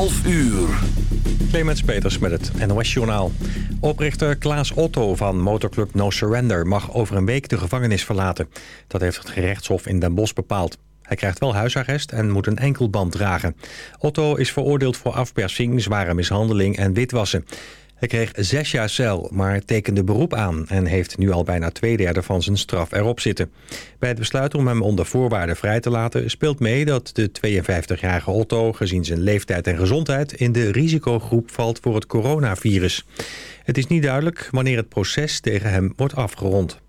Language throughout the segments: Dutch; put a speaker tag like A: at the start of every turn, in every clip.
A: 12 uur.
B: Clemens Peters met het NOS-journaal. Oprichter Klaas Otto van motorclub No Surrender... mag over een week de gevangenis verlaten. Dat heeft het gerechtshof in Den Bosch bepaald. Hij krijgt wel huisarrest en moet een enkelband dragen. Otto is veroordeeld voor afpersing, zware mishandeling en witwassen. Hij kreeg zes jaar cel, maar tekende beroep aan... en heeft nu al bijna twee derde van zijn straf erop zitten. Bij het besluit om hem onder voorwaarden vrij te laten... speelt mee dat de 52-jarige Otto, gezien zijn leeftijd en gezondheid... in de risicogroep valt voor het coronavirus. Het is niet duidelijk wanneer het proces tegen hem wordt afgerond.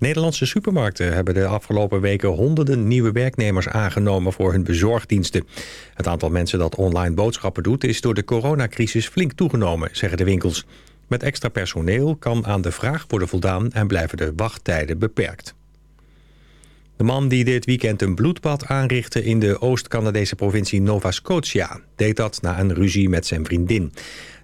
B: Nederlandse supermarkten hebben de afgelopen weken honderden nieuwe werknemers aangenomen voor hun bezorgdiensten. Het aantal mensen dat online boodschappen doet is door de coronacrisis flink toegenomen, zeggen de winkels. Met extra personeel kan aan de vraag worden voldaan en blijven de wachttijden beperkt. De man die dit weekend een bloedbad aanrichtte in de Oost-Canadese provincie Nova Scotia... deed dat na een ruzie met zijn vriendin.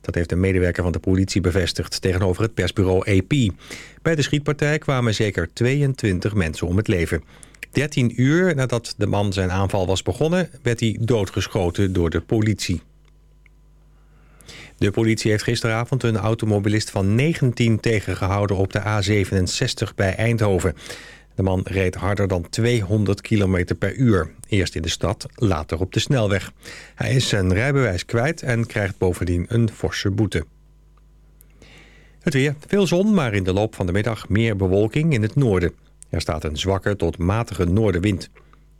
B: Dat heeft een medewerker van de politie bevestigd tegenover het persbureau AP. Bij de schietpartij kwamen zeker 22 mensen om het leven. 13 uur nadat de man zijn aanval was begonnen... werd hij doodgeschoten door de politie. De politie heeft gisteravond een automobilist van 19 tegengehouden op de A67 bij Eindhoven. De man reed harder dan 200 km per uur. Eerst in de stad, later op de snelweg. Hij is zijn rijbewijs kwijt en krijgt bovendien een forse boete. Het weer. Veel zon, maar in de loop van de middag meer bewolking in het noorden. Er staat een zwakke tot matige noordenwind.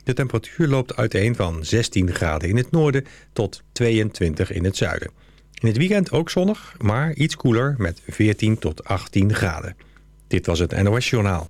B: De temperatuur loopt uiteen van 16 graden in het noorden tot 22 in het zuiden. In het weekend ook zonnig, maar iets koeler met 14 tot 18 graden. Dit was het NOS Journaal.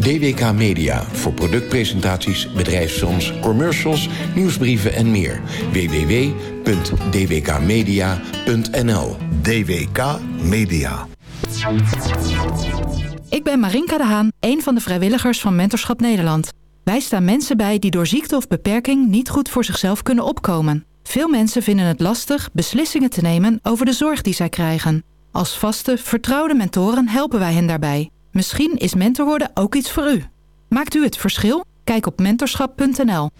C: DWK Media voor productpresentaties, bedrijfsfilms, commercials, nieuwsbrieven en meer. www.dwkmedia.nl
D: DWK Media.
E: Ik ben Marinka de Haan, een van de vrijwilligers van Mentorschap Nederland. Wij staan mensen bij die door ziekte of beperking niet goed voor zichzelf kunnen opkomen. Veel mensen vinden het lastig beslissingen te nemen over de zorg die zij krijgen. Als vaste, vertrouwde mentoren helpen wij hen daarbij. Misschien is mentor worden ook iets voor u. Maakt u het verschil? Kijk op mentorschap.nl.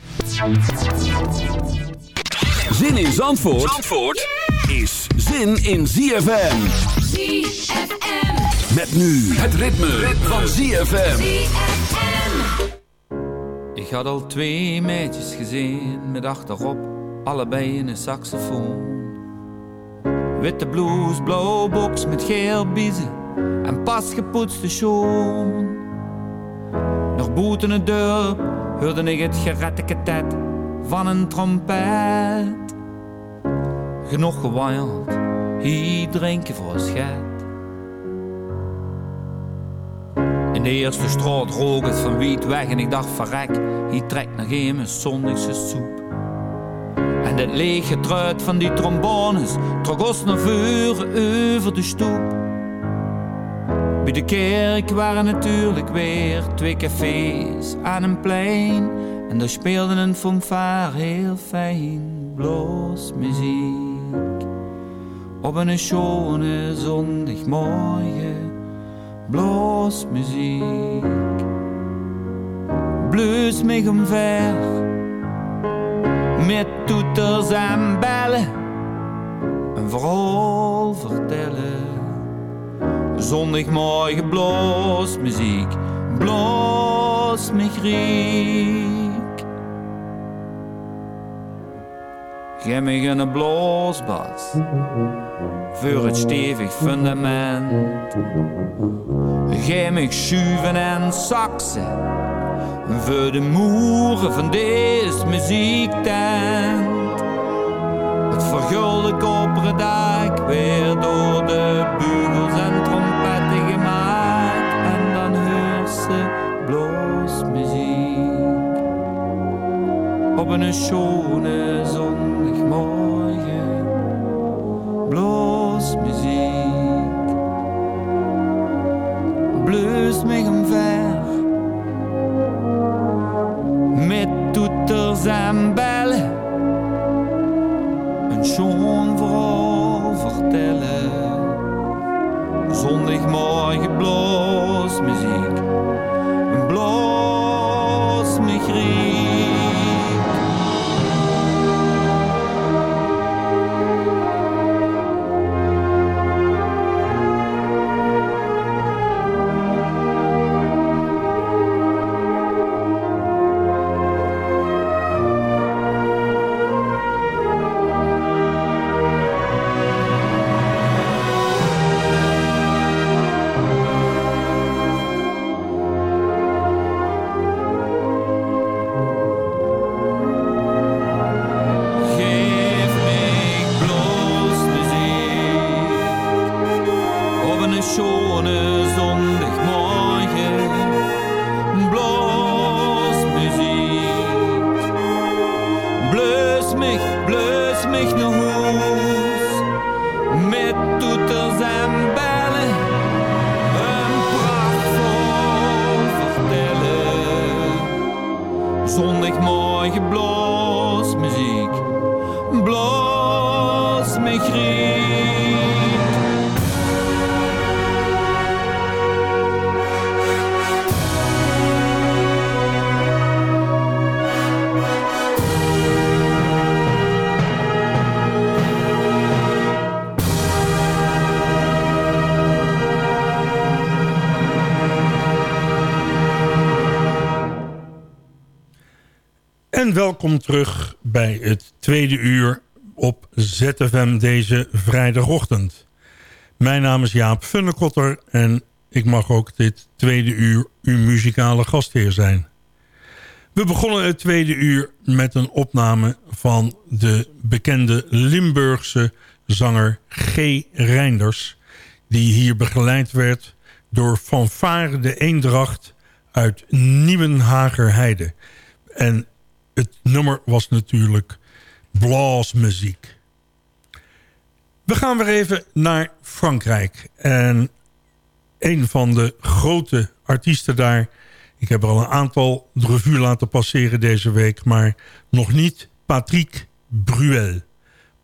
A: Zin in Zandvoort, Zandvoort is zin in ZFM.
F: ZFM.
A: Met nu het ritme, van ZFM.
G: Ik had al twee meisjes gezien met achterop allebei een saxofoon. Witte blouse, blauwe box met geel biezen en pas gepoetste schoen. Nog buiten de deur hoorde ik het geretteketet van een trompet. Genoeg gewaaierd, hier drinken voor een schet. In de eerste straat rook het van wiet weg en ik dacht verrek, hier trekt nog een mijn zondagse soep. En het lege truit van die trombones trok ons naar voren over de stoep. Bij de kerk waren natuurlijk weer twee cafés aan een plein. En daar speelde een fanfare heel fijn, bloos muziek. Op een schone zondagmorgen bluesmuziek. Blues mij omver, met toeters en bellen, een verhaal vertellen. Zondagmorgen bluesmuziek, bloos mij riek. Geef mij een bloosbas voor het stevig fundament. Geef mij schuiven en saxen voor de moeren van deze muziektent. Het vergulde koperen dak weer door de bugels op
H: welkom terug bij het tweede uur op ZFM deze vrijdagochtend. Mijn naam is Jaap Funnekotter en ik mag ook dit tweede uur uw muzikale gastheer zijn. We begonnen het tweede uur met een opname van de bekende Limburgse zanger G. Reinders... die hier begeleid werd door Fanfare de Eendracht uit Nieuwenhagerheide. En het nummer was natuurlijk blasmuziek. We gaan weer even naar Frankrijk. En een van de grote artiesten daar... ik heb er al een aantal revue laten passeren deze week... maar nog niet Patrick Bruel.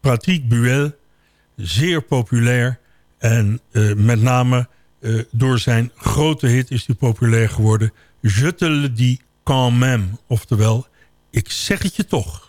H: Patrick Bruel, zeer populair... en eh, met name eh, door zijn grote hit is hij populair geworden... Je te le dis quand même, oftewel... Ik zeg het je toch.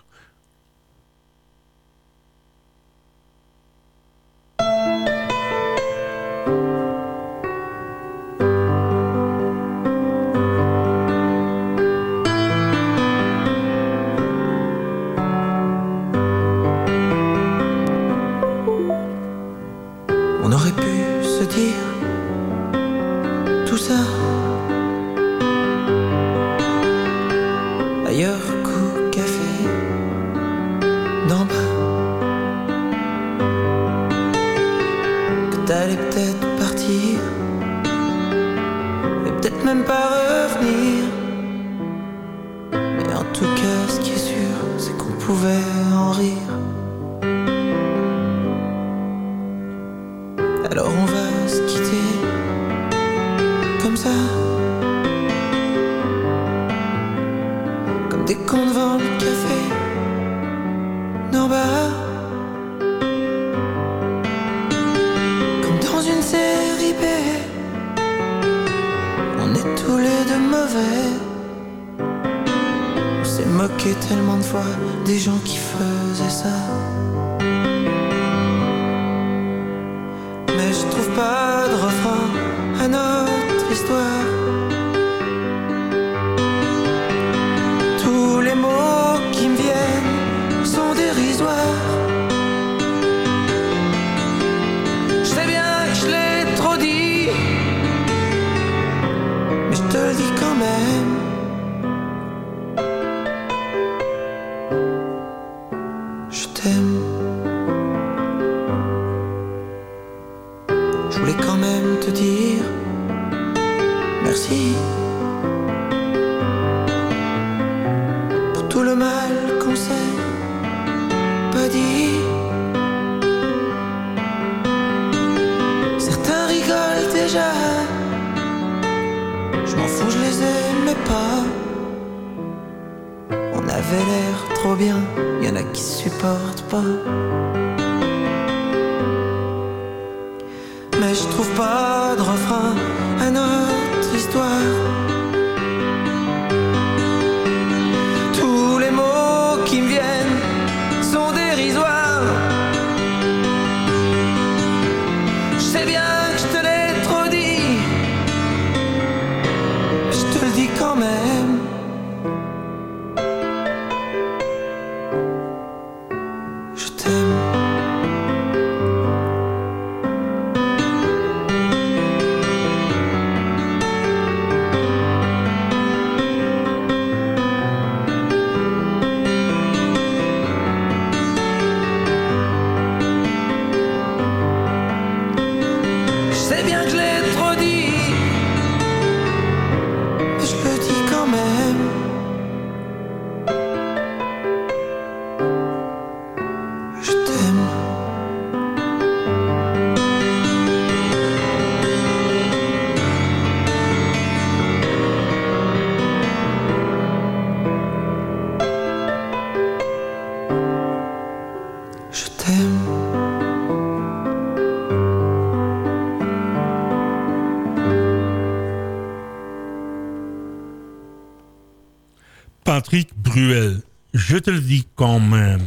H: Bruel, Je te dis quand même.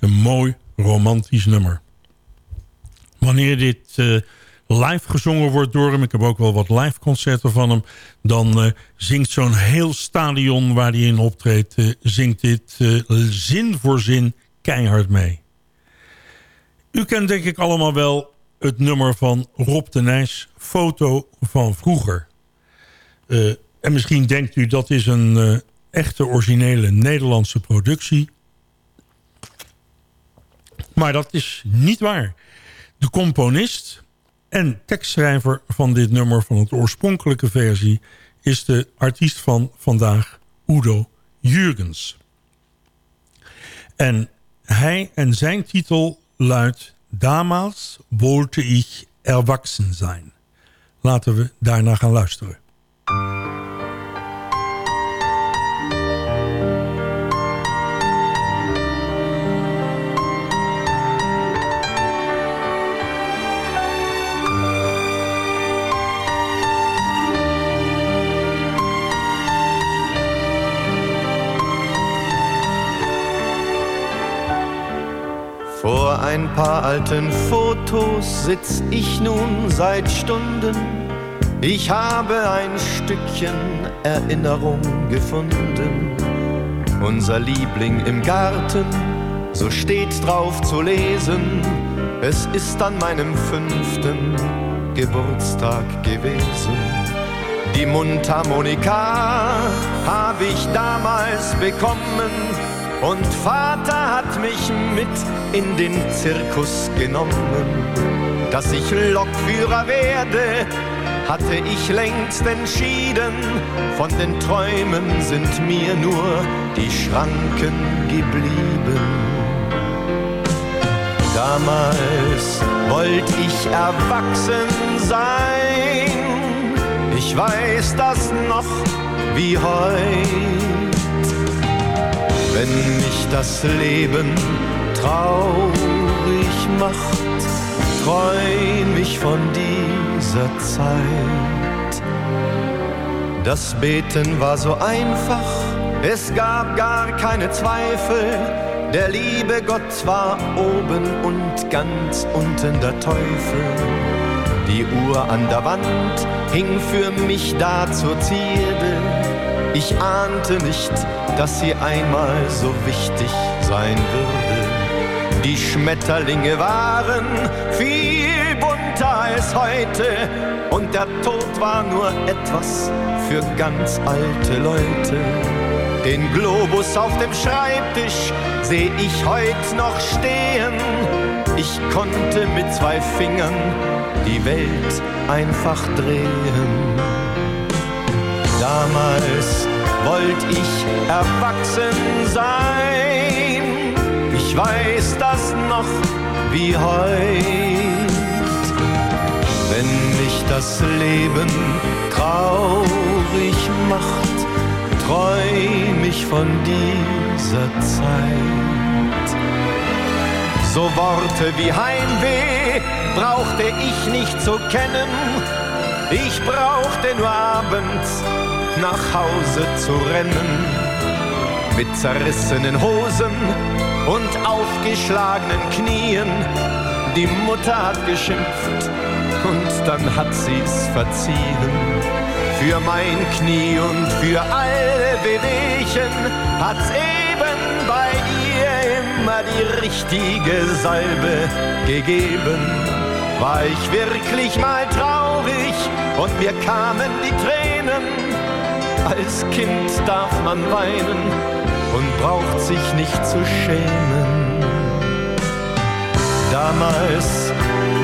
H: Een mooi romantisch nummer. Wanneer dit eh, live gezongen wordt door hem... ik heb ook wel wat live concerten van hem... dan eh, zingt zo'n heel stadion waar hij in optreedt... eh, zingt dit eh, zin voor zin keihard mee. U kent denk ik allemaal wel het nummer van Rob de Nijs... Foto van vroeger. Eh, en misschien denkt u dat is een eh, echte originele Nederlandse productie. Maar dat is niet waar. De componist en tekstschrijver van dit nummer van het oorspronkelijke versie... is de artiest van vandaag, Udo Jurgens. En hij en zijn titel luidt... Damals wollte ich erwachsen zijn. Laten we daarna gaan luisteren.
I: Ein paar alten Fotos sitz ich nun seit Stunden. Ich habe ein Stückchen Erinnerung gefunden. Unser Liebling im Garten, so steht drauf zu lesen. Es ist an meinem fünften Geburtstag gewesen. Die Mundharmonika habe ich damals bekommen und Vater hat mich mit in den Zirkus genommen. Dass ich Lokführer werde, hatte ich längst entschieden. Von den Träumen sind mir nur die Schranken geblieben. Damals wollte ich erwachsen sein. Ich weiß das noch wie heute. Wenn mich das Leben traurig macht, träum ich von dieser Zeit. Das Beten war so einfach, Es gab gar keine Zweifel, der liebe Gott war oben und ganz unten der Teufel. Die Uhr an der Wand hing für mich da zur Zierde. Ich ahnte nicht, dass sie einmal so wichtig sein würde. Die Schmetterlinge waren viel bunter als heute und der Tod war nur etwas für ganz alte Leute. Den Globus auf dem Schreibtisch seh ich heut noch stehen. Ich konnte mit zwei Fingern die Welt einfach drehen. Damals wollte ich erwachsen sein. Ich weiß das noch wie heut. Wenn mich das Leben traurig macht, träum ich von dieser Zeit. So Worte wie Heimweh brauchte ich nicht zu kennen. Ich brauchte nur abends nach Hause zu rennen. Mit zerrissenen Hosen und aufgeschlagenen Knien. Die Mutter hat geschimpft und dann hat sie's verziehen. Für mein Knie und für alle Wehwehchen hat's eben bei ihr immer die richtige Salbe gegeben. War ich wirklich mal traurig und mir kamen die Tränen. Als Kind darf man weinen und braucht sich nicht zu schämen. Damals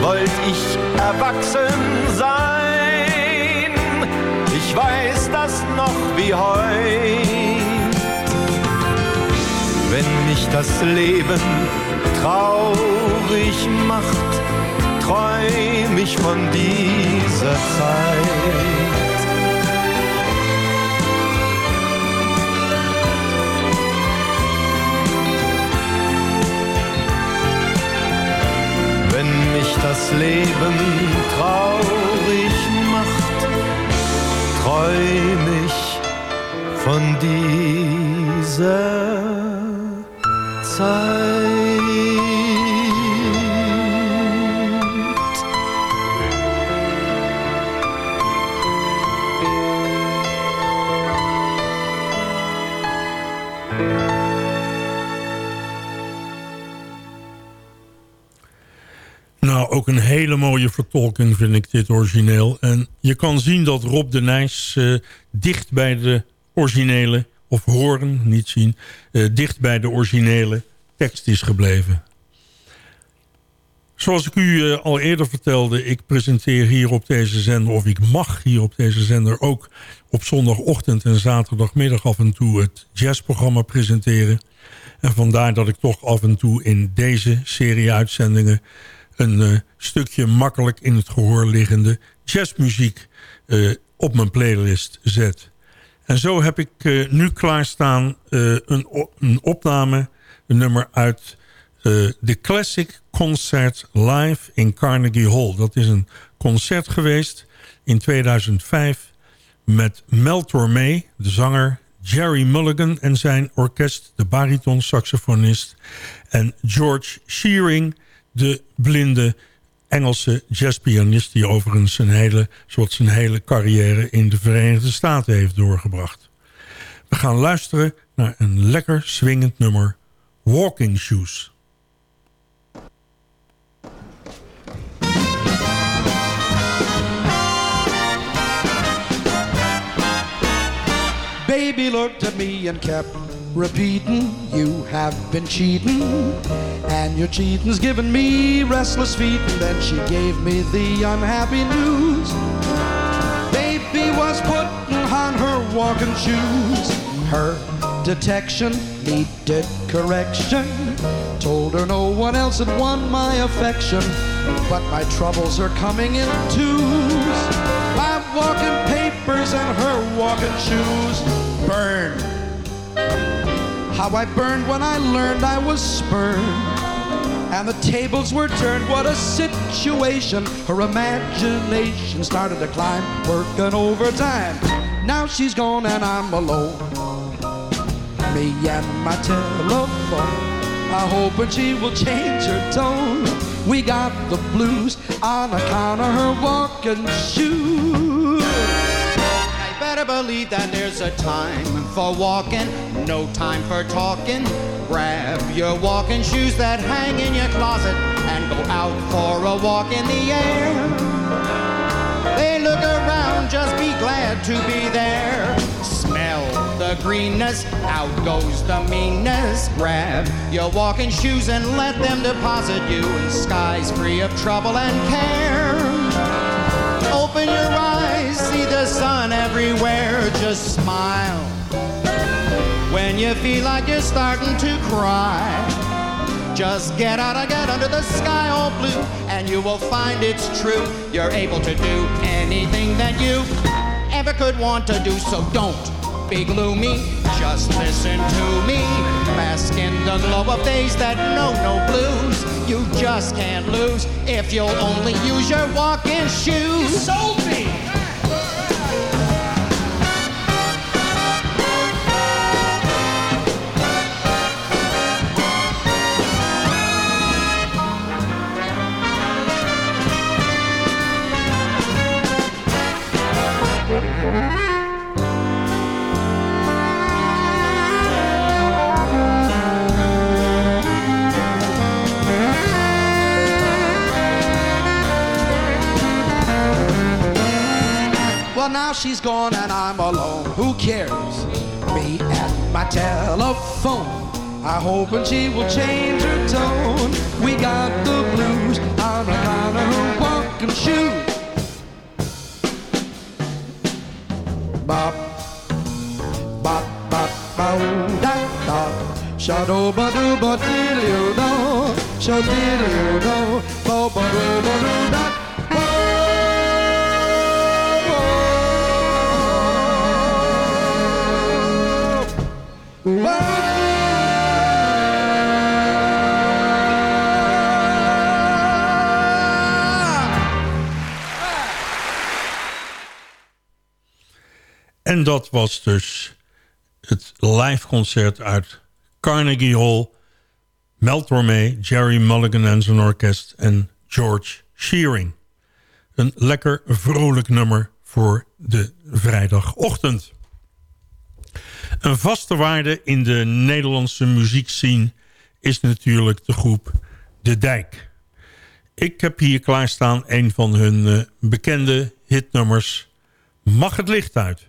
I: wollte ich erwachsen sein. Ich weiß das noch wie heut. Wenn mich das Leben traurig macht, träum ich von dieser Zeit. Mich das Leben traurig macht, träum ich von dieser Zeit.
H: Mooie vertolking vind ik dit origineel. En je kan zien dat Rob de Nijs eh, dicht bij de originele, of horen, niet zien, eh, dicht bij de originele tekst is gebleven. Zoals ik u eh, al eerder vertelde, ik presenteer hier op deze zender, of ik mag hier op deze zender ook op zondagochtend en zaterdagmiddag af en toe het jazzprogramma presenteren. En vandaar dat ik toch af en toe in deze serie uitzendingen een eh, stukje makkelijk in het gehoor liggende jazzmuziek eh, op mijn playlist zet. En zo heb ik eh, nu klaarstaan een, een opname, een nummer uit de Classic Concert Live in Carnegie Hall. Dat is een concert geweest in 2005 met Mel Tormé, de zanger, Jerry Mulligan en zijn orkest, de bariton-saxofonist... en George Shearing, de blinde Engelse jazzpianist... die overigens zijn hele, soort zijn hele carrière in de Verenigde Staten heeft doorgebracht. We gaan luisteren naar een lekker swingend nummer, Walking Shoes.
J: Baby looked at me and kept repeating, You have been cheating, and your cheating's given me restless feet. And then she gave me the unhappy news. Baby was putting on her walking shoes. Her detection needed correction. Told her no one else had won my affection, but my troubles are coming in twos. I'm walking papers and her walking shoes. Burn. How I burned when I learned I was spurned. And the tables were turned, what a situation. Her imagination started to climb, working overtime. Now she's gone and I'm alone. me and my telephone. I hope that she will change her tone. We got the blues on account of her walking shoes.
K: Better believe that there's a time for walking, no time for talking. Grab your walking shoes that hang in your closet and go out for a walk in the air. They look around, just be glad to be there. Smell the greenness, out goes the meanness. Grab your walking shoes and let them deposit you in skies free of trouble and care. Open your eyes, see the sun everywhere, just smile. When you feel like you're starting to cry, just get out and get under the sky all blue, and you will find it's true. You're able to do anything that you ever could want to do, so don't be gloomy. Just listen to me. Bask in the glow of days that know no blues. You just can't lose if you'll only use your walking shoes. You sold me!
J: Now she's gone and I'm alone. Who cares? Me and my telephone. I hope and she will change her tone. We got the blues on account of her walking shoes. Bop, bop, bop, bow, da, da. Shadow, ba, do, ba, diddle, do. Shadow, diddle, do. Bo, ba, do, ba, do, da.
H: En dat was dus het live concert uit Carnegie Hall. Mel Jerry Mulligan en zijn orkest en George Shearing. Een lekker vrolijk nummer voor de vrijdagochtend. Een vaste waarde in de Nederlandse muziekscene is natuurlijk de groep De Dijk. Ik heb hier klaarstaan een van hun eh, bekende hitnummers Mag het licht uit.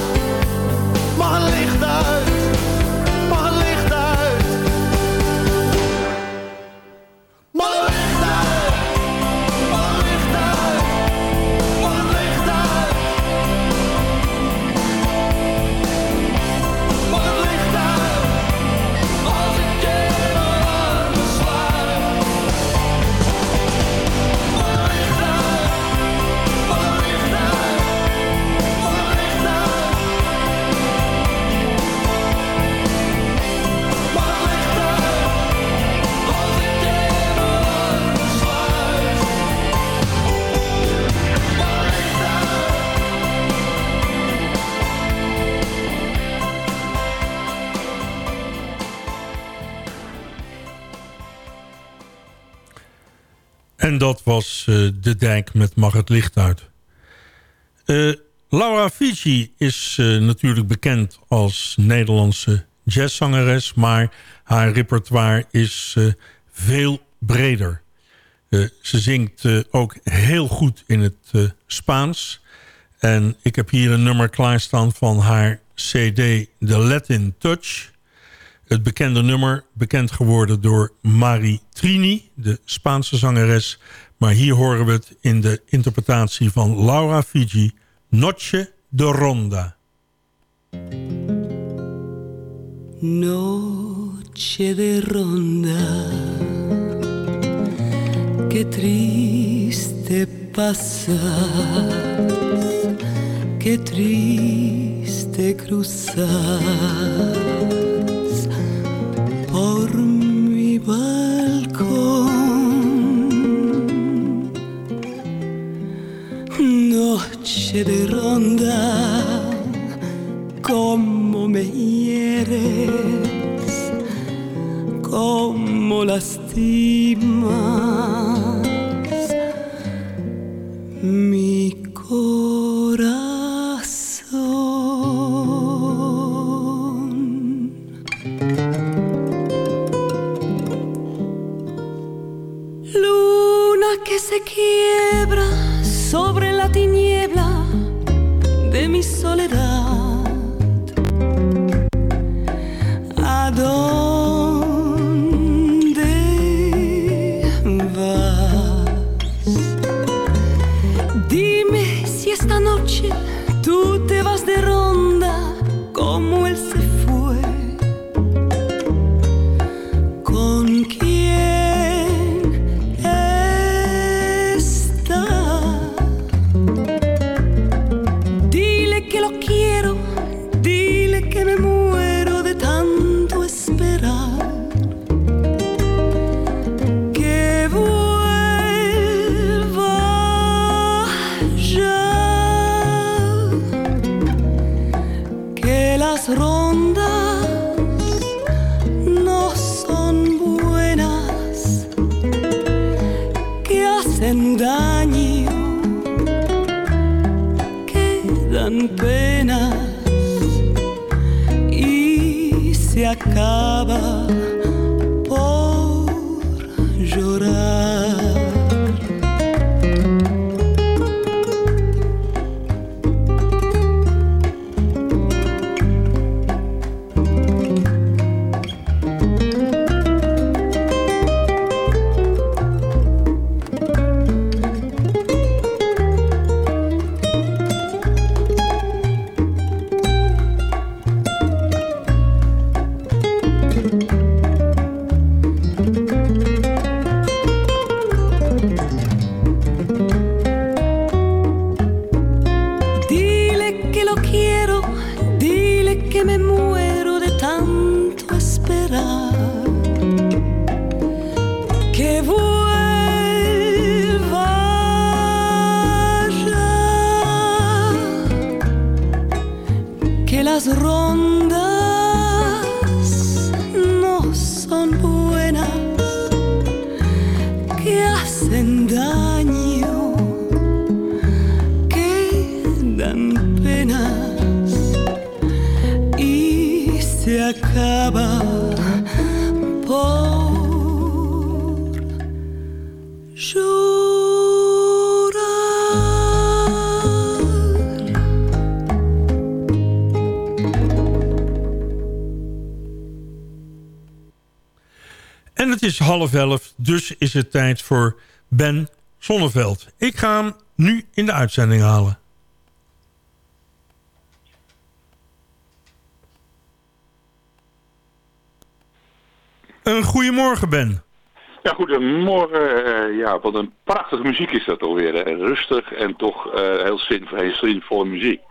L: Licht uit?
H: En dat was uh, De Dijk met Mag het licht uit. Uh, Laura Fiji is uh, natuurlijk bekend als Nederlandse jazzzangeres... maar haar repertoire is veel breder. ze zingt ook heel goed in het Spaans. En ik heb hier een nummer klaarstaan van haar cd The Latin Touch... Het bekende nummer, bekend geworden door Mari Trini, de Spaanse zangeres. Maar hier horen we het in de interpretatie van Laura Fiji, Noche de Ronda.
M: Noche de Ronda, que triste pasas, que triste cruzar. De ronda, como me hieres, como lastimas mi se penas y se acaba.
H: Is half elf, dus is het tijd voor Ben Sonneveld. Ik ga hem nu in de uitzending halen. Een goedemorgen, Ben.
N: Ja, goedemorgen. Uh, ja, wat een prachtige muziek is dat alweer. Rustig en toch uh, heel, zinvol, heel zinvolle muziek.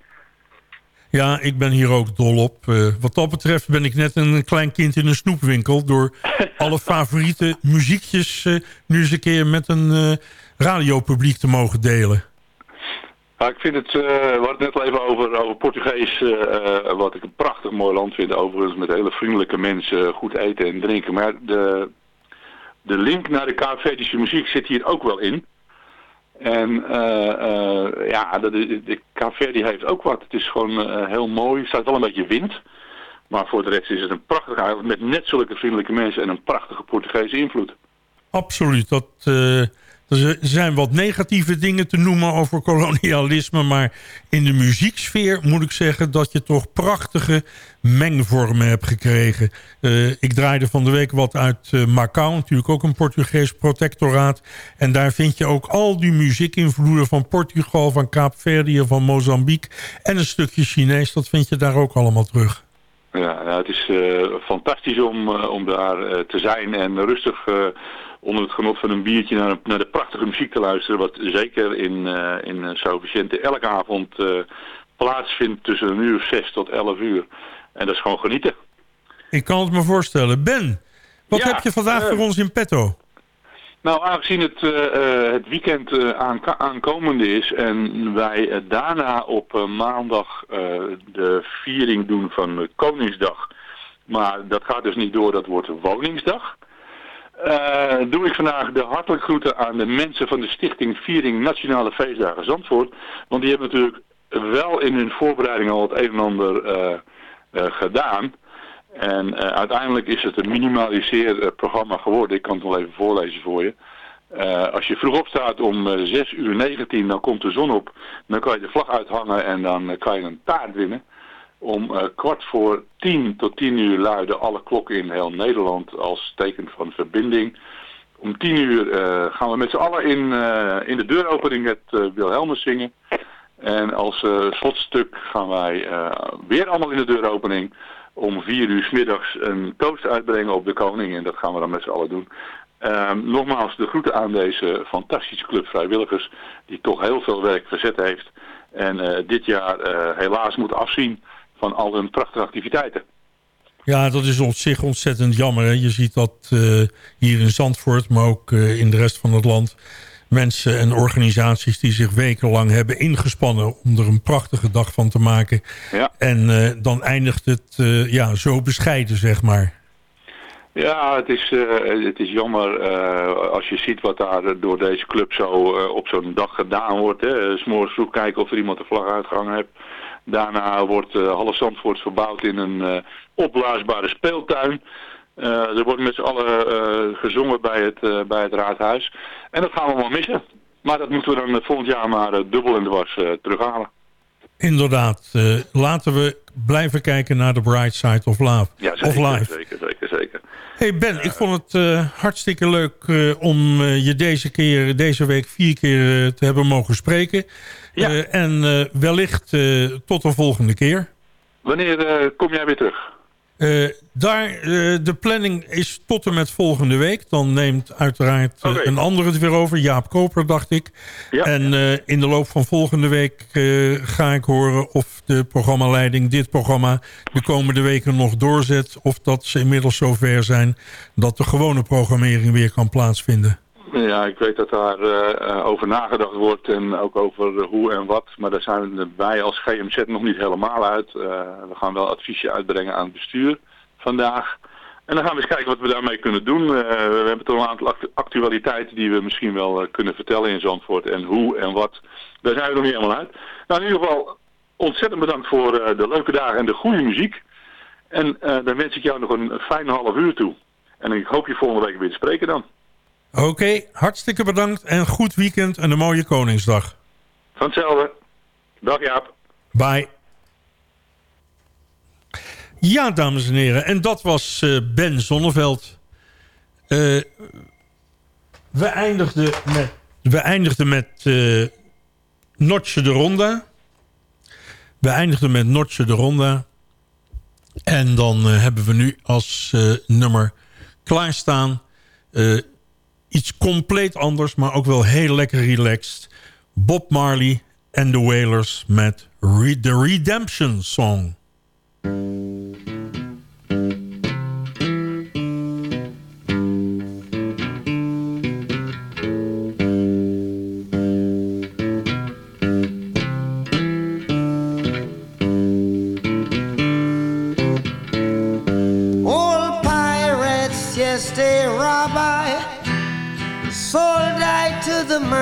H: Ja, ik ben hier ook dol op. Uh, wat dat betreft ben ik net een klein kind in een snoepwinkel... door alle favoriete muziekjes uh, nu eens een keer met een uh, radiopubliek te mogen delen.
N: Ja, ik vind het, we hadden het net al even over, over Portugees, wat ik een prachtig mooi land vind overigens, met hele vriendelijke mensen, goed eten en drinken. Maar de, de link naar de Kaapverdische muziek zit hier ook wel in. En eh, eh, ja, de, de, de heeft ook wat. Het is gewoon eh, heel mooi. Er staat wel een beetje wind. Maar voor de rest is het een prachtig eiland met net zulke vriendelijke mensen en een prachtige Portugese invloed.
H: Absoluut. Dat, eh, er zijn wat negatieve dingen te noemen over kolonialisme. Maar in de muzieksfeer moet ik zeggen dat je toch prachtige mengvormen hebt gekregen. Eh, ik draaide van de week wat uit eh, Macau. Natuurlijk ook een Portugees protectoraat. En daar vind je ook al die muziekinvloeden van Portugal, van Kaapverdië, van Mozambique. En een stukje Chinees. Dat vind je daar ook allemaal terug.
N: Ja, het is eh, fantastisch om, om daar te zijn en rustig onder het genot van een biertje naar, naar de prachtige muziek te luisteren. Wat zeker in, eh in eh, São Vicente elke avond eh, plaatsvindt tussen een uur of zes tot elf uur. En dat is gewoon genieten.
H: Ik kan het me voorstellen. Ben, wat
N: Ja,
H: heb je vandaag voor ons in petto?
N: Nou, aangezien het, het weekend aankomende is en wij daarna op maandag de viering doen van Koningsdag, maar dat gaat dus niet door, dat wordt Woningsdag. Eh, doe ik vandaag de hartelijk groeten aan de mensen van de stichting Viering Nationale Feestdagen Zandvoort. Want die hebben natuurlijk wel in hun voorbereiding al het een en ander eh, eh, gedaan. En uiteindelijk is het een minimaliseerd programma geworden. Ik kan het nog even voorlezen voor je. Als je vroeg opstaat om eh, 6 uur 19, dan komt de zon op. Dan kan je de vlag uithangen en dan kan je een taart winnen. Om eh, kwart voor tien tot tien uur luiden alle klokken in heel Nederland als teken van verbinding. Om tien uur eh, gaan we met z'n allen in, eh, in de deuropening het Wilhelmus zingen. En als slotstuk gaan wij weer allemaal in de deuropening om vier uur middags een toast uitbrengen op de koning. En dat gaan we dan met z'n allen doen. Ehm, nogmaals de groeten aan deze fantastische club vrijwilligers die toch heel veel werk verzet heeft. En dit jaar helaas moet afzien van al hun prachtige activiteiten.
H: Ja, dat is op zich ontzettend jammer. Hè? Je ziet dat eh, hier in Zandvoort, maar ook eh, in de rest van het land... mensen en organisaties die zich wekenlang hebben ingespannen... om er een prachtige dag van te maken.
N: Ja.
H: En eh, dan eindigt het ja, zo bescheiden, zeg maar.
N: Ja, het is, het is jammer als je ziet wat daar door deze club zo op zo'n dag gedaan wordt. Hè. S morgens vroeg kijken of er iemand de vlag uitgehangen heeft. Daarna wordt eh half Zandvoort verbouwd in een eh, opblaasbare speeltuin. Eh, er wordt met z'n allen gezongen bij het, bij het raadhuis. En dat gaan we allemaal missen. Maar dat moeten we dan volgend jaar maar dubbel in de was terughalen.
H: Inderdaad, laten we blijven kijken naar de bright side of love.
N: Ja,
H: of
N: zeker,
H: life.
N: zeker, zeker, zeker.
H: Hey Ben, ik vond het eh, hartstikke leuk eh, om eh, je deze, keer, deze week vier keer te hebben mogen spreken. Eh, en wellicht tot de volgende keer.
N: Wanneer kom jij weer terug?
H: Eh, daar, eh, de planning is tot en met volgende week. Dan neemt uiteraard eh, een ander het weer over. Jaap Koper, dacht ik. En in de loop van volgende week ga ik horen of de programmaleiding dit programma de komende weken nog doorzet. Of dat ze inmiddels zover zijn dat de gewone programmering weer kan plaatsvinden.
N: Ja, ik weet dat daar eh, eh, over nagedacht wordt en ook over hoe en wat. Maar daar zijn wij als GMZ nog niet helemaal uit. Eh, we gaan wel adviesje uitbrengen aan het bestuur vandaag. En dan gaan we eens kijken wat we daarmee kunnen doen. We hebben toch een aantal act- actualiteiten die we misschien wel kunnen vertellen in Zandvoort. En hoe en wat, daar zijn we nog niet helemaal uit. Nou, in ieder geval ontzettend bedankt voor de leuke dagen en de goede muziek. En dan wens ik jou nog een fijne half uur toe. En ik hoop je volgende week weer te spreken dan.
H: Oké, hartstikke bedankt en goed weekend en een mooie Koningsdag.
N: Van hetzelfde. Dag Jaap.
H: Bye. Ja, dames en heren. En dat was eh, Ben Zonneveld. Eh, we eindigden met, we eindigden met Notje de Ronda. We eindigden met Notje de Ronda. En dan hebben we nu als nummer klaarstaan... iets compleet anders, maar ook wel heel lekker relaxed. Bob Marley en The Wailers met Re The Redemption Song.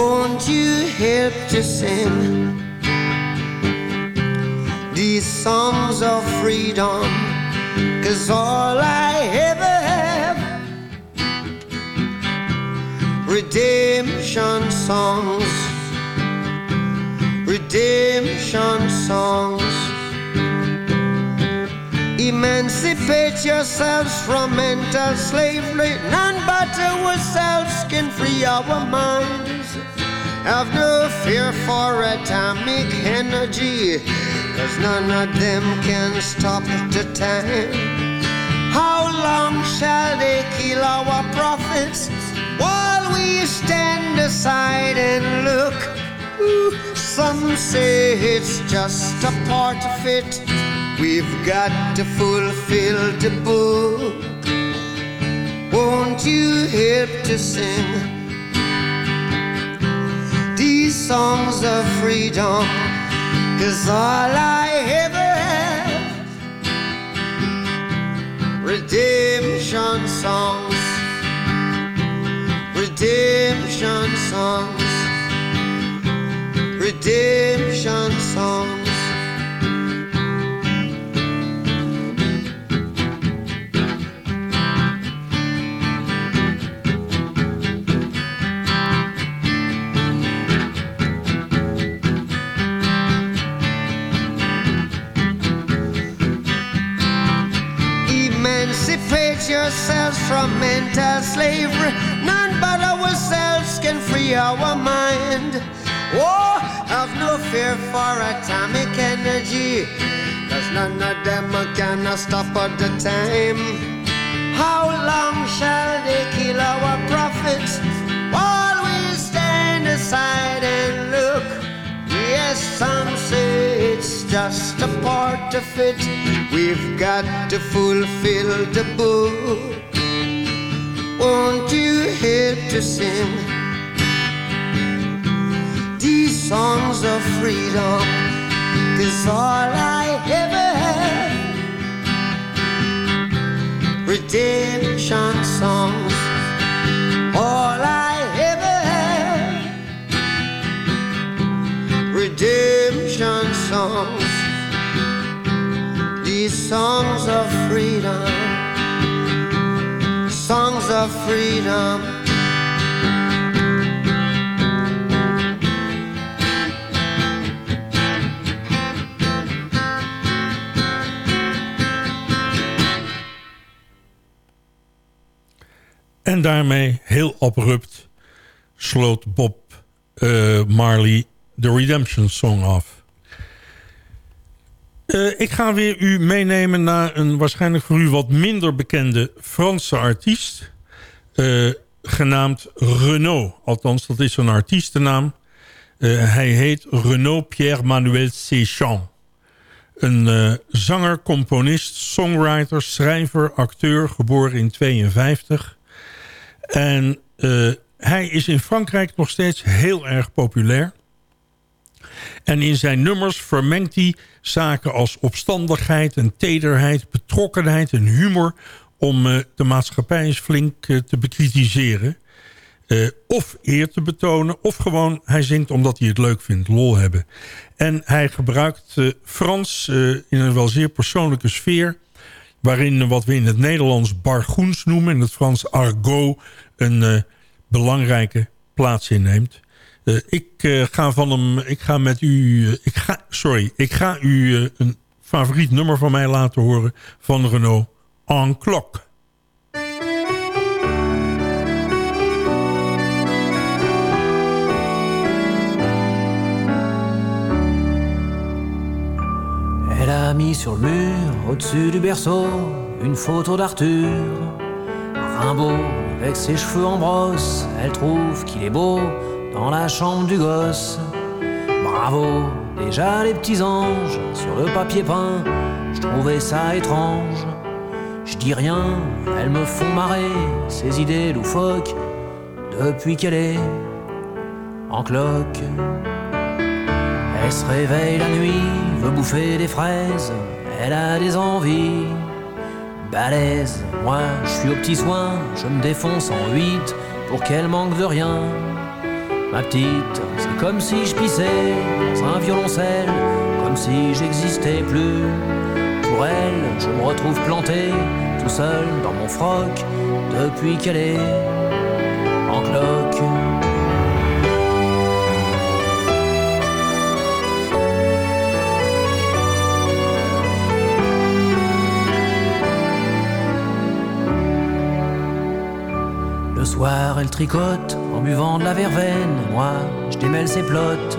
O: Won't you help to sing these songs of freedom? Cause all I ever have redemption songs, redemption songs. Emancipate yourselves from mental slavery. None but ourselves can free our minds. Have no fear for atomic energy, cause none of them can stop the time. How long shall they kill our prophets while we stand aside and look? Ooh, some say it's just a part of it. We've got to fulfill the book. Won't you help to sing songs of freedom? Cause all I ever have redemption songs, redemption songs, redemption from mental slavery. None but ourselves can free our mind. Oh, have no fear for atomic energy. Cause none of them are gonna stop at the time. How long shall they kill our prophets while we stand aside and look? Yes, some say it's just a part of it. We've got to fulfill the book. Won't you help to sing these songs of freedom? Cause all I ever had redemption songs. All I ever had redemption songs. These songs of freedom, songs of freedom.
H: En daarmee, heel abrupt, sloot Bob eh, Marley de Redemption Song af. Eh, ik ga weer u meenemen naar een waarschijnlijk voor u wat minder bekende Franse artiest. eh, genaamd Renaud. Althans, dat is zijn artiestennaam. Eh, hij heet Renaud Pierre Manuel Séchant. Een zanger, componist, songwriter, schrijver, acteur, geboren in 52. En hij is in Frankrijk nog steeds heel erg populair. En in zijn nummers vermengt hij zaken als opstandigheid en tederheid, betrokkenheid en humor... om eh, de maatschappij eens flink eh, te bekritiseren. Eh, of eer te betonen, of gewoon hij zingt omdat hij het leuk vindt, lol hebben. En hij gebruikt Frans in een wel zeer persoonlijke sfeer... waarin wat we in het Nederlands bargoens noemen... in het Frans argot een belangrijke plaats inneemt. Eh, ik eh, ga van hem, ik ga met u, eh, ik ga, sorry, ik ga u een favoriet nummer van mij laten horen van Renault, En Clock.
P: Elle a mis sur le mur, au-dessus du berceau, une photo d'Arthur. Rimbaud, avec ses cheveux en brosse, elle trouve qu'il est beau, dans la chambre du gosse. Bravo, déjà les petits anges sur le papier peint, je trouvais ça étrange. Je dis rien, elles me font marrer, ces idées loufoques, depuis qu'elle est en cloque. Elle se réveille la nuit, veut bouffer des fraises, elle a des envies balèze. Moi, je suis au petit soin, je me défonce en huit pour qu'elle manque de rien. Ma petite, c'est comme si je pissais dans un violoncelle, comme si j'existais plus. Pour elle, je me retrouve planté tout seul dans mon froc depuis qu'elle est soir, elle tricote en buvant de la verveine. Moi, je démêle ses plottes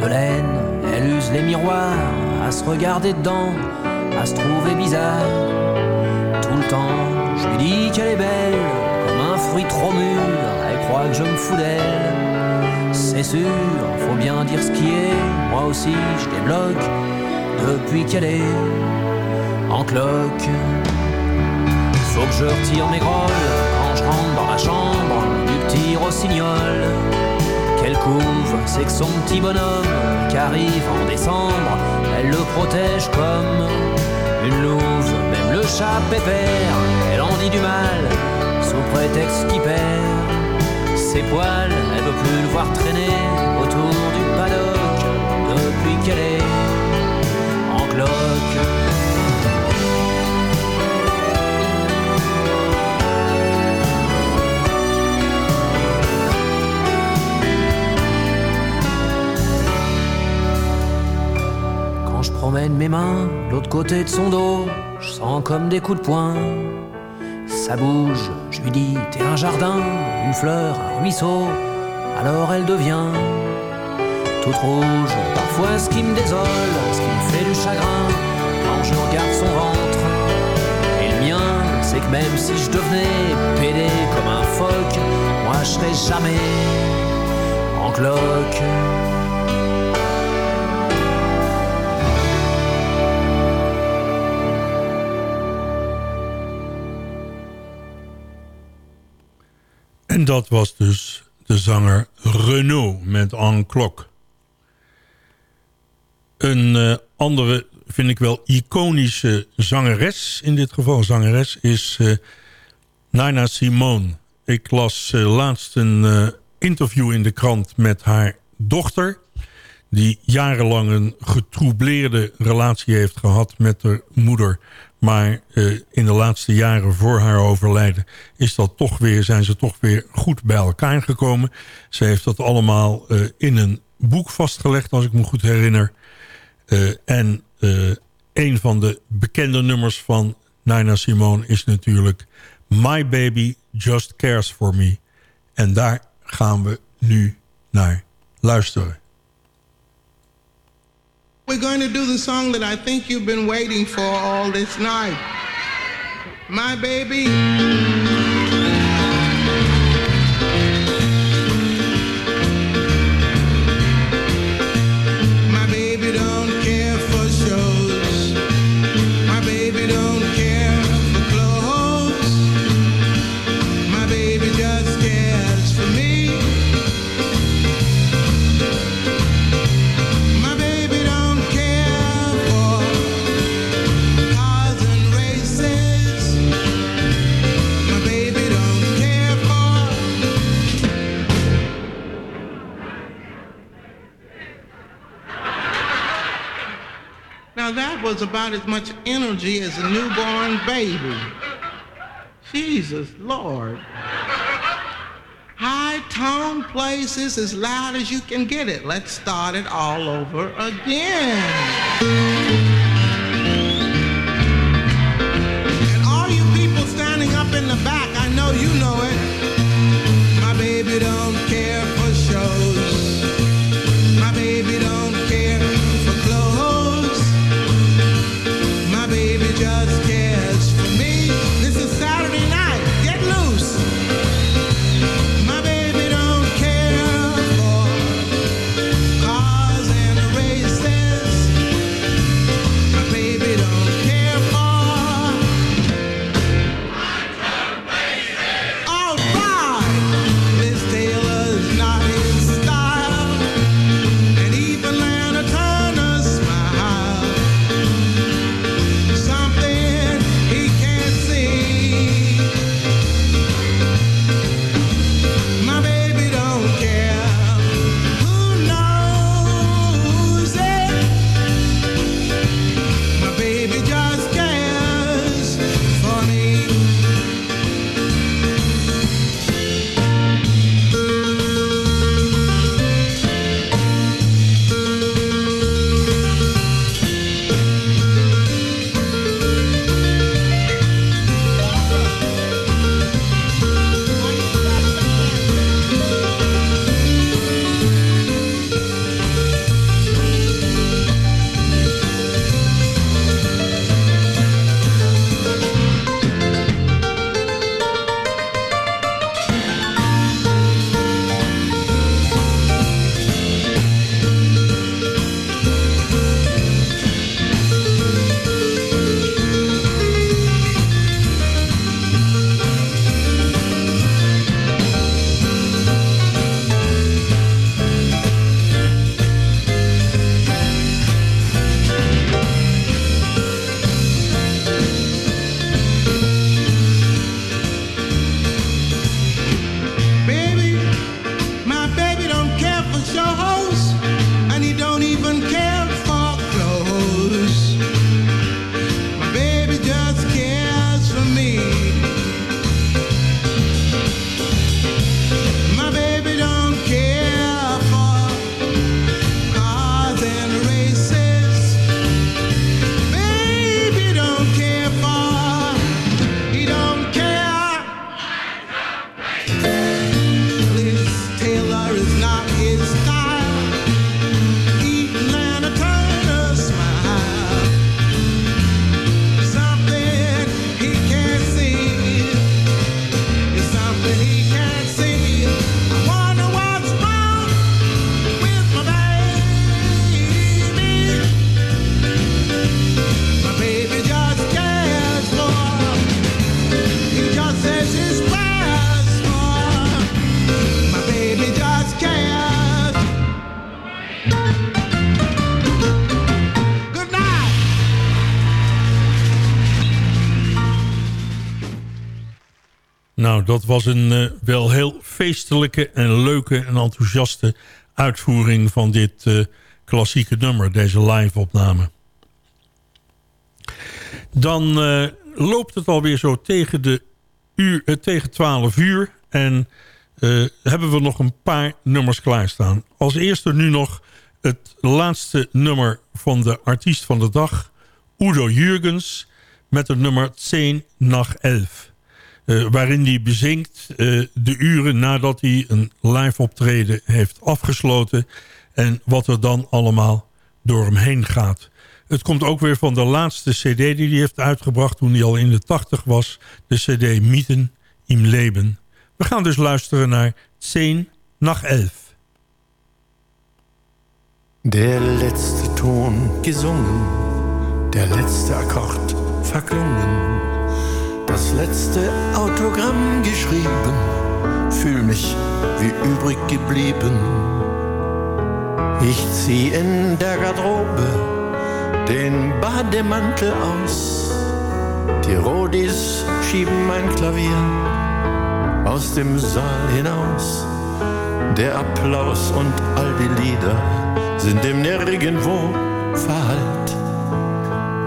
P: de laine. Elle use les miroirs à se regarder dedans, à se trouver bizarre. Tout le temps, je lui dis qu'elle est belle, comme un fruit trop mûr. Elle croit que je me fous d'elle. C'est sûr, faut bien dire ce qui est. Moi aussi, je débloque depuis qu'elle est en cloque. Faut que je retire mes grolles chambre du petit rossignol. Quelle couve, c'est que son petit bonhomme qui arrive en décembre, elle le protège comme une louve. Même le chat pépère, elle en dit du mal, sous prétexte qu'il perd ses poils. Elle veut plus le voir traîner autour du paddock depuis qu'elle est en cloque. Quand je promène mes mains l'autre côté de son dos, je sens comme des coups de poing. Ça bouge, je lui dis t'es un jardin, une fleur, un ruisseau. Alors elle devient toute rouge. Parfois ce qui me désole, ce qui me fait du chagrin, quand je regarde son ventre. Et le mien, c'est que même si je devenais pédé comme un phoque, moi je serais jamais en cloque.
H: Dat was dus de zanger Renault met En Klok. Een eh, andere, vind ik wel iconische zangeres, in dit geval zangeres, is eh Nina Simone. Ik las eh, laatst een interview in de krant met haar dochter... die jarenlang een getroubleerde relatie heeft gehad met haar moeder... Maar uh, in de laatste jaren voor haar overlijden is dat toch weer, zijn ze toch weer goed bij elkaar gekomen. Ze heeft dat allemaal uh, in een boek vastgelegd, als ik me goed herinner. Uh, en een van de bekende nummers van Nina Simone is natuurlijk... My Baby Just Cares For Me. En daar gaan we nu naar luisteren.
Q: We're going to do the song that I think you've been waiting for all this night. My baby. Was about as much energy as a newborn baby. Jesus Lord. High tone places as loud as you can get it. Let's start it all over again.
H: Nou, dat was een uh, wel heel feestelijke en leuke en enthousiaste uitvoering van dit uh, klassieke nummer, deze live-opname. Dan uh, loopt het alweer zo tegen, de uur, tegen 12 uur en hebben we nog een paar nummers klaarstaan. Als eerste nu nog het laatste nummer van de artiest van de dag, Udo Jurgens, met het nummer 10 nach 11. Uh, waarin hij bezinkt uh, de uren nadat hij een live optreden heeft afgesloten... en wat er dan allemaal door hem heen gaat. Het komt ook weer van de laatste cd die hij heeft uitgebracht... toen hij al in de tachtig was, de cd Mieten im Leben. We gaan dus luisteren naar 10 nach 11.
I: Der letzte Ton gesungen, der letzte Akkord verklungen, das letzte Autogramm geschrieben, fühl mich wie übrig geblieben. Ich zieh in der Garderobe den Bademantel aus, die Rodis schieben mein Klavier aus dem Saal hinaus. Der Applaus und all die Lieder sind dem Nirgendwo verhallt.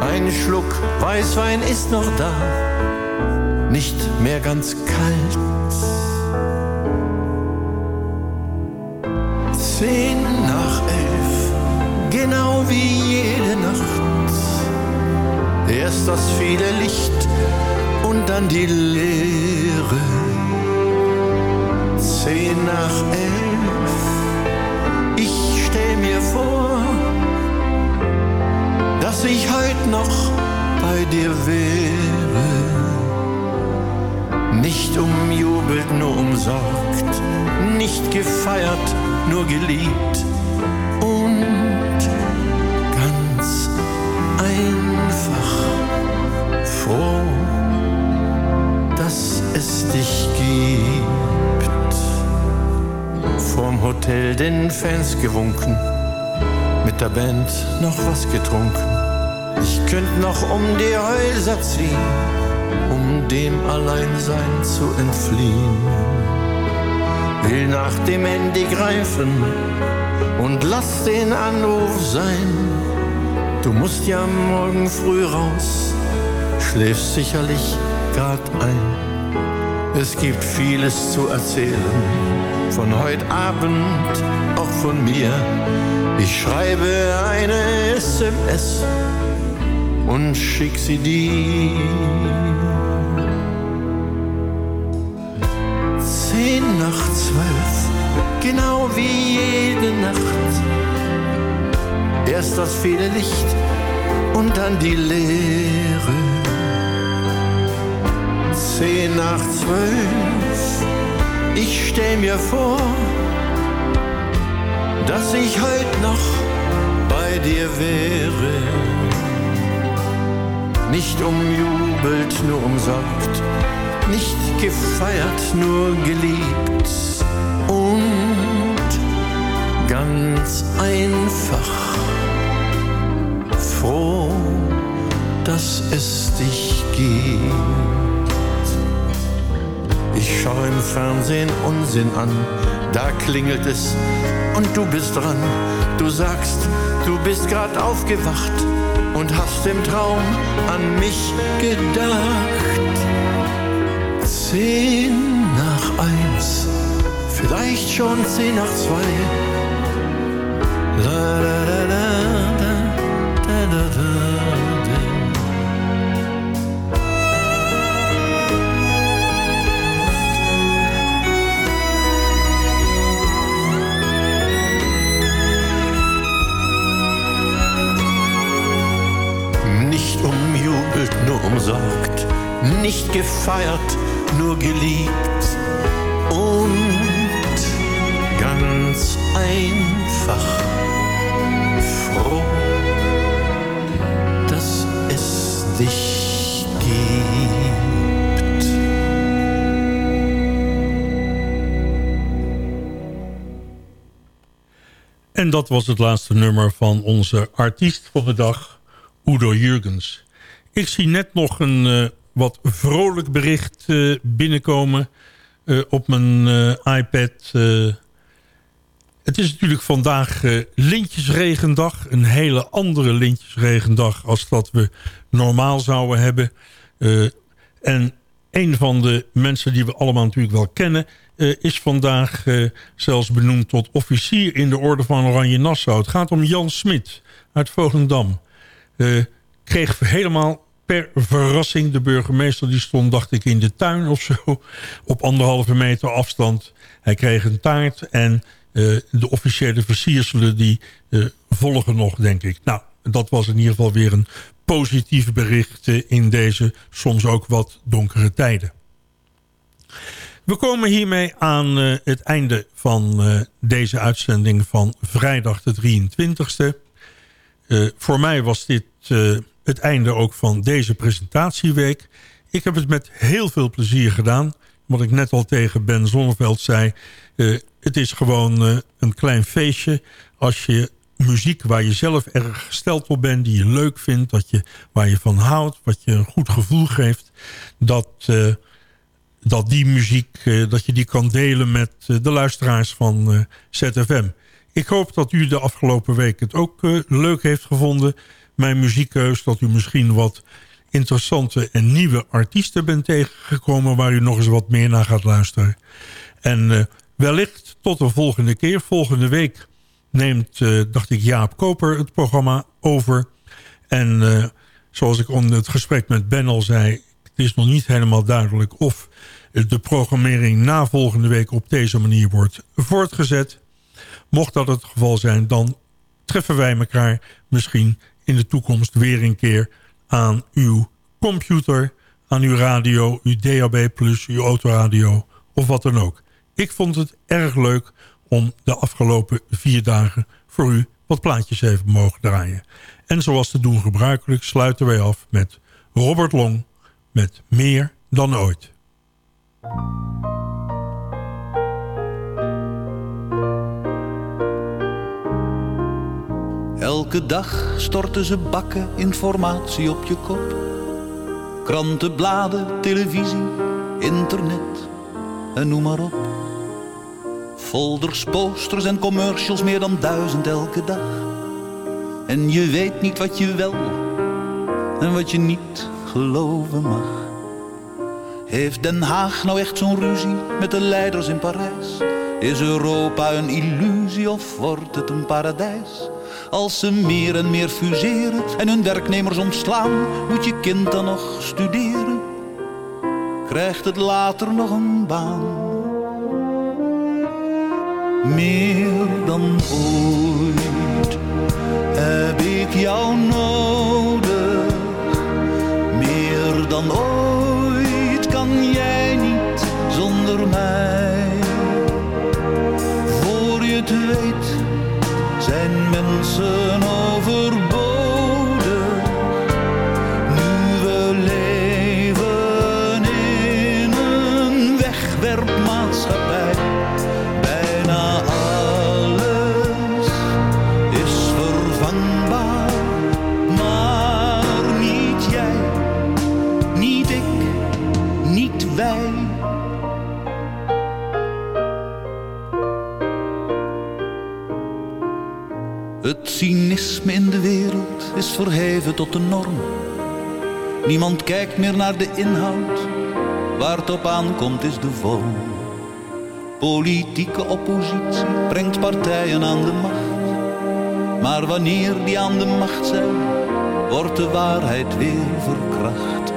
I: Ein Schluck Weißwein ist noch da, nicht mehr ganz kalt. Zehn nach elf, genau wie jede Nacht. Erst das viele Licht und dann die Leere. Zehn nach elf, ich stell mir vor, dass ich heut noch bei dir wäre. Nicht umjubelt, nur umsorgt, nicht gefeiert, nur geliebt und ganz einfach froh, dass es dich gibt. Vorm Hotel den Fans gewunken, mit der Band noch was getrunken. Ich könnte noch um die Häuser ziehen, um dem Alleinsein zu entfliehen. Will nach dem Handy greifen und lass den Anruf sein. Du musst ja morgen früh raus, schläfst sicherlich grad ein. Es gibt vieles zu erzählen, von heute Abend, auch von mir. Ich schreibe eine SMS und schick sie dir. Zehn nach zwölf, genau wie jede Nacht. Erst das viele Licht und dann die Leere. Zehn nach zwölf, ich stell mir vor, dass ich heut noch bei dir wäre. Nicht umjubelt, nur umsorgt, nicht gefeiert, nur geliebt und ganz einfach froh, dass es dich gibt. Ich schaue im Fernsehen Unsinn an, da klingelt es und du bist dran. Du sagst, du bist grad aufgewacht und hast im Traum an mich gedacht. Zehn nach eins, vielleicht schon zehn nach zwei. La, la, gefeiert, nur geliebt und ganz einfach froh, dass es dich gibt.
H: En dat was het laatste nummer van onze artiest van de dag, Udo Jurgens. Ik zie net nog een uh, wat vrolijk bericht eh, binnenkomen eh, op mijn eh, iPad. Het is natuurlijk vandaag lintjesregendag. Een hele andere lintjesregendag als dat we normaal zouden hebben. En een van de mensen die we allemaal natuurlijk wel kennen... is vandaag zelfs benoemd tot officier in de orde van Oranje Nassau. Het gaat om Jan Smit uit Volendam. Eh, kreeg helemaal per verrassing. De burgemeester die stond, dacht ik, in de tuin of zo. Op anderhalve meter afstand. Hij kreeg een taart en eh, de officiële versierselen die eh, volgen nog, denk ik. Nou, dat was in ieder geval weer een positief bericht eh, in deze soms ook wat donkere tijden. We komen hiermee aan het einde van deze uitzending van vrijdag de 23e. Eh, voor mij was dit het einde ook van deze presentatieweek. Ik heb het met heel veel plezier gedaan. Wat ik net al tegen Ben Zonneveld zei. eh, het is gewoon eh, een klein feestje als je muziek waar je zelf erg gesteld op bent... die je leuk vindt, dat je, waar je van houdt... wat je een goed gevoel geeft... dat, eh, dat die muziek dat je die kan delen met de luisteraars van ZFM. Ik hoop dat u de afgelopen week het ook leuk heeft gevonden. Mijn muziekkeus, dat u misschien wat interessante en nieuwe artiesten bent tegengekomen... waar u nog eens wat meer naar gaat luisteren. En eh, wellicht tot de volgende keer. Volgende week neemt, eh, dacht ik, Jaap Koper het programma over. En eh, zoals ik onder het gesprek met Ben al zei... het is nog niet helemaal duidelijk of de programmering na volgende week op deze manier wordt voortgezet. Mocht dat het geval zijn, dan treffen wij elkaar misschien in de toekomst weer een keer aan uw computer, aan uw radio, uw DAB+, uw autoradio of wat dan ook. Ik vond het erg leuk om de afgelopen vier dagen voor u wat plaatjes even mogen draaien. En zoals te doen gebruikelijk sluiten wij af met Robert Long met Meer dan ooit.
R: Elke dag storten ze bakken informatie op je kop. Kranten, bladen, televisie, internet en noem maar op. Folders, posters en commercials, meer dan duizend elke dag. En je weet niet wat je wel en wat je niet geloven mag. Heeft Den Haag nou echt zo'n ruzie met de leiders in Parijs? Is Europa een illusie of wordt het een paradijs? Als ze meer en meer fuseren en hun werknemers ontslaan, moet je kind dan nog studeren? Krijgt het later nog een baan? Meer dan ooit heb ik jou nodig. Meer dan ooit kan jij niet zonder mij. Voor je het weet zijn mensen cynisme in de wereld is verheven tot de norm. Niemand kijkt meer naar de inhoud, waar het op aankomt is de vorm. Politieke oppositie brengt partijen aan de macht. Maar wanneer die aan de macht zijn, wordt de waarheid weer verkracht.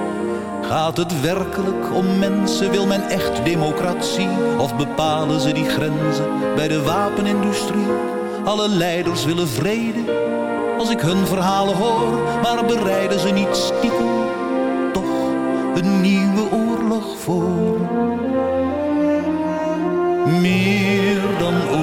R: Gaat het werkelijk om mensen? Wil men echt democratie? Of bepalen ze die grenzen bij de wapenindustrie? Alle leiders willen vrede, als ik hun verhalen hoor, maar bereiden ze niet stiekem toch een nieuwe oorlog voor? Meer dan ooit